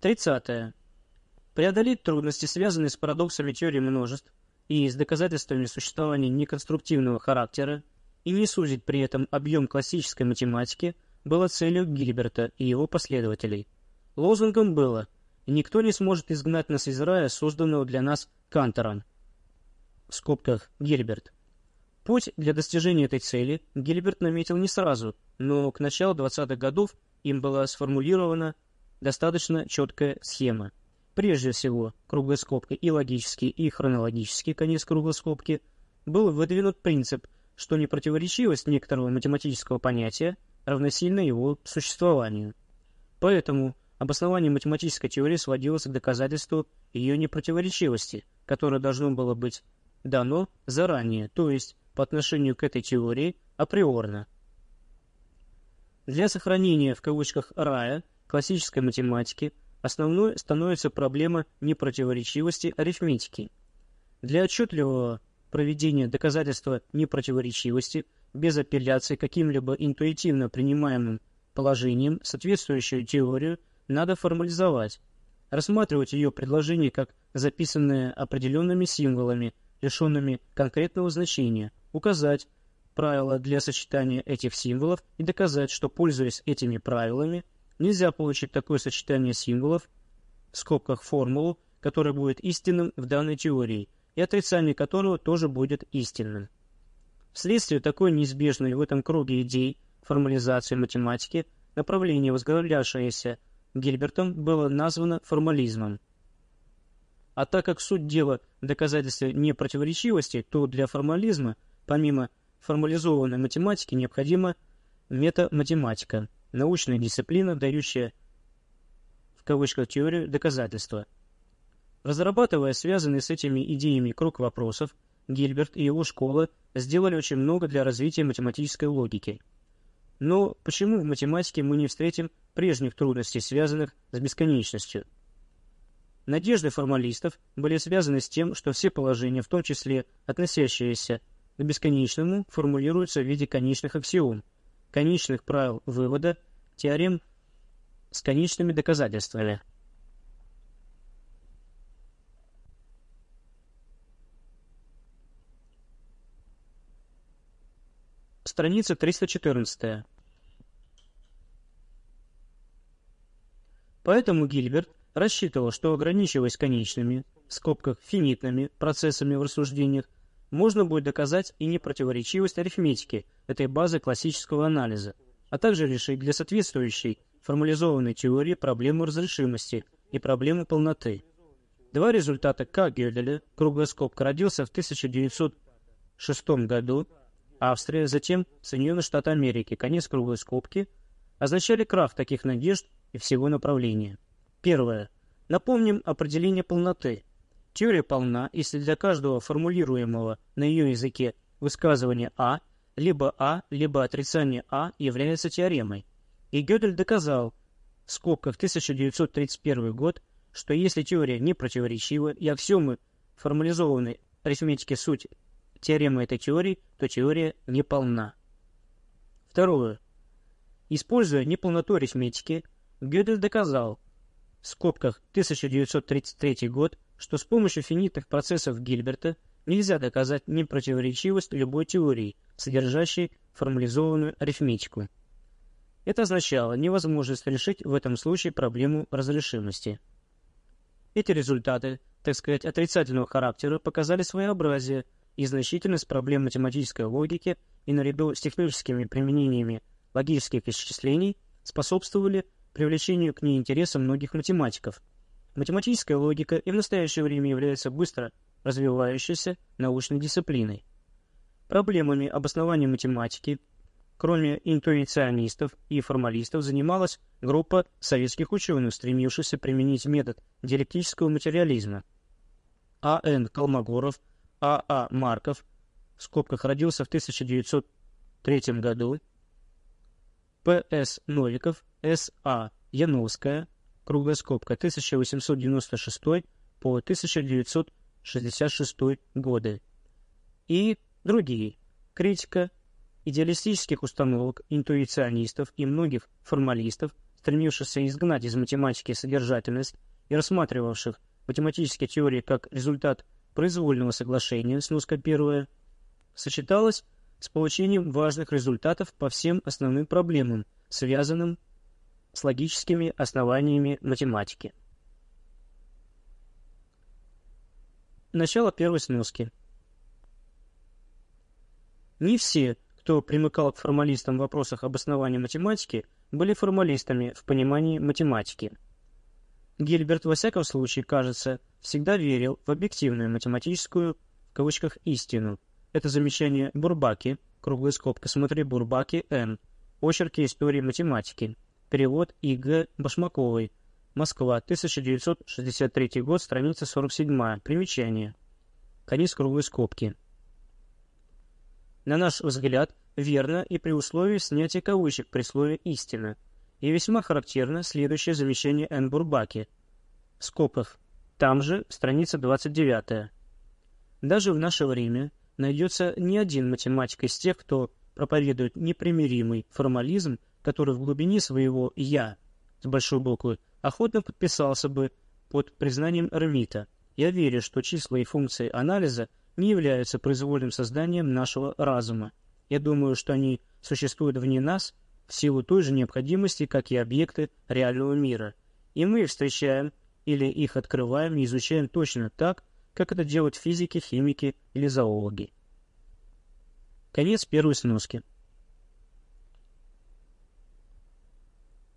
30. Преодолеть трудности, связанные с парадоксами теории множеств и с доказательствами существования неконструктивного характера, и не сузить при этом объем классической математики, было целью Гильберта и его последователей. Лозунгом было «Никто не сможет изгнать нас из рая, созданного для нас Кантором». В скобках Гильберт. Путь для достижения этой цели Гильберт наметил не сразу, но к началу 20-х годов им была сформулирована достаточно четкая схема. Прежде всего, круглой скобкой и логический, и хронологический конец круглой скобки был выдвинут принцип, что непротиворечивость некоторого математического понятия равносильна его существованию. Поэтому обоснование математической теории сводилось к доказательству ее непротиворечивости, которое должно было быть дано заранее, то есть по отношению к этой теории априорно. Для сохранения в кавычках «рая» классической математики основной становится проблема непротиворечивости арифметики. Для отчетливого проведения доказательства непротиворечивости без апелляции каким-либо интуитивно принимаемым положением соответствующую теорию надо формализовать, рассматривать ее предложение как записанное определенными символами, лишенными конкретного значения, указать правила для сочетания этих символов и доказать, что, пользуясь этими правилами, нельзя получить такое сочетание символов, в скобках формулу, которое будет истинным в данной теории, и отрицание которого тоже будет истинным. Вследствие такой неизбежной в этом круге идей формализации математики, направление, возглавлявшееся Гильбертом, было названо формализмом. А так как суть дела в доказательстве непротиворечивости, то для формализма, помимо формализованной математики, необходима метаматематика, научная дисциплина, дающая в кавычках теорию доказательства. Разрабатывая связанный с этими идеями круг вопросов, Гильберт и его школа сделали очень много для развития математической логики. Но почему в математике мы не встретим прежних трудностей, связанных с бесконечностью? Надежды формалистов были связаны с тем, что все положения, в том числе относящиеся к бесконечному, формулируются в виде конечных аксиом, конечных правил вывода, теорем с конечными доказательствами. Страница 314. Поэтому Гильберт рассчитывал, что ограничиваясь конечными, в скобках финитными, процессами в рассуждениях, можно будет доказать и непротиворечивость арифметики этой базы классического анализа, а также решить для соответствующей формализованной теории проблему разрешимости и проблему полноты. Два результата К. Гёделя, круглая скобка, родился в 1906 году, Австрия, затем Соединенные Штаты Америки, конец круглой скобки, означали крах таких надежд и всего направления. Первое. Напомним определение полноты – Теория полна, если для каждого формулируемого на ее языке высказывания А, либо А, либо отрицание А является теоремой. И Гёдель доказал, в скобках 1931 год, что если теория не противоречива и аксиомы формализованной арифметики суть теоремы этой теории, то теория неполна. Второе. Используя неполноту арифметики, Гёдель доказал, в скобках 1933 год, что с помощью финитных процессов Гильберта нельзя доказать непротиворечивость любой теории, содержащей формализованную арифметику. Это означало невозможность решить в этом случае проблему разрешимости. Эти результаты, так сказать, отрицательного характера показали своеобразие и значительность проблем математической логики и наряду с техническими применениями логических исчислений способствовали привлечению к ней интереса многих математиков – Математическая логика и в настоящее время является быстро развивающейся научной дисциплиной. Проблемами обоснования математики, кроме интуиционистов и формалистов, занималась группа советских ученых, стремившихся применить метод диалектического материализма. А.Н. Колмогоров, А.А. А. Марков, в скобках родился в 1903 году, П.С. Новиков, С.А. Яновская, круглая скобка, 1896 по 1966 годы, и другие. Критика идеалистических установок интуиционистов и многих формалистов стремившихся изгнать из математики содержательность и рассматривавших математические теории как результат произвольного соглашения, сноска первая, сочеталась с получением важных результатов по всем основным проблемам, связанным с логическими основаниями математики. Начало первой сноски. Не все, кто примыкал к формалистам в вопросах обоснования математики, были формалистами в понимании математики. Гильберт, во всяком случае, кажется, всегда верил в объективную математическую, в кавычках, истину. Это замечание Бурбаки, круглая скобка, смотри Бурбаки, Н. Очерки истории математики. Перевод И.Г. Башмаковой. Москва, 1963 год, страница 47. Примечание. Конец круглой скобки. На наш взгляд, верно и при условии снятия кавычек при слове «истина». И весьма характерно следующее замечание Н. Бурбаки. В скобках. Там же страница 29. Даже в наше время найдется не один математик из тех, кто проповедует непримиримый формализм, который в глубине своего «я» с большой буквы охотно подписался бы под признанием Эрмита. Я верю, что числа и функции анализа не являются произвольным созданием нашего разума. Я думаю, что они существуют вне нас в силу той же необходимости, как и объекты реального мира. И мы их встречаем или их открываем и изучаем точно так, как это делают физики, химики или зоологи. Конец первой сноски.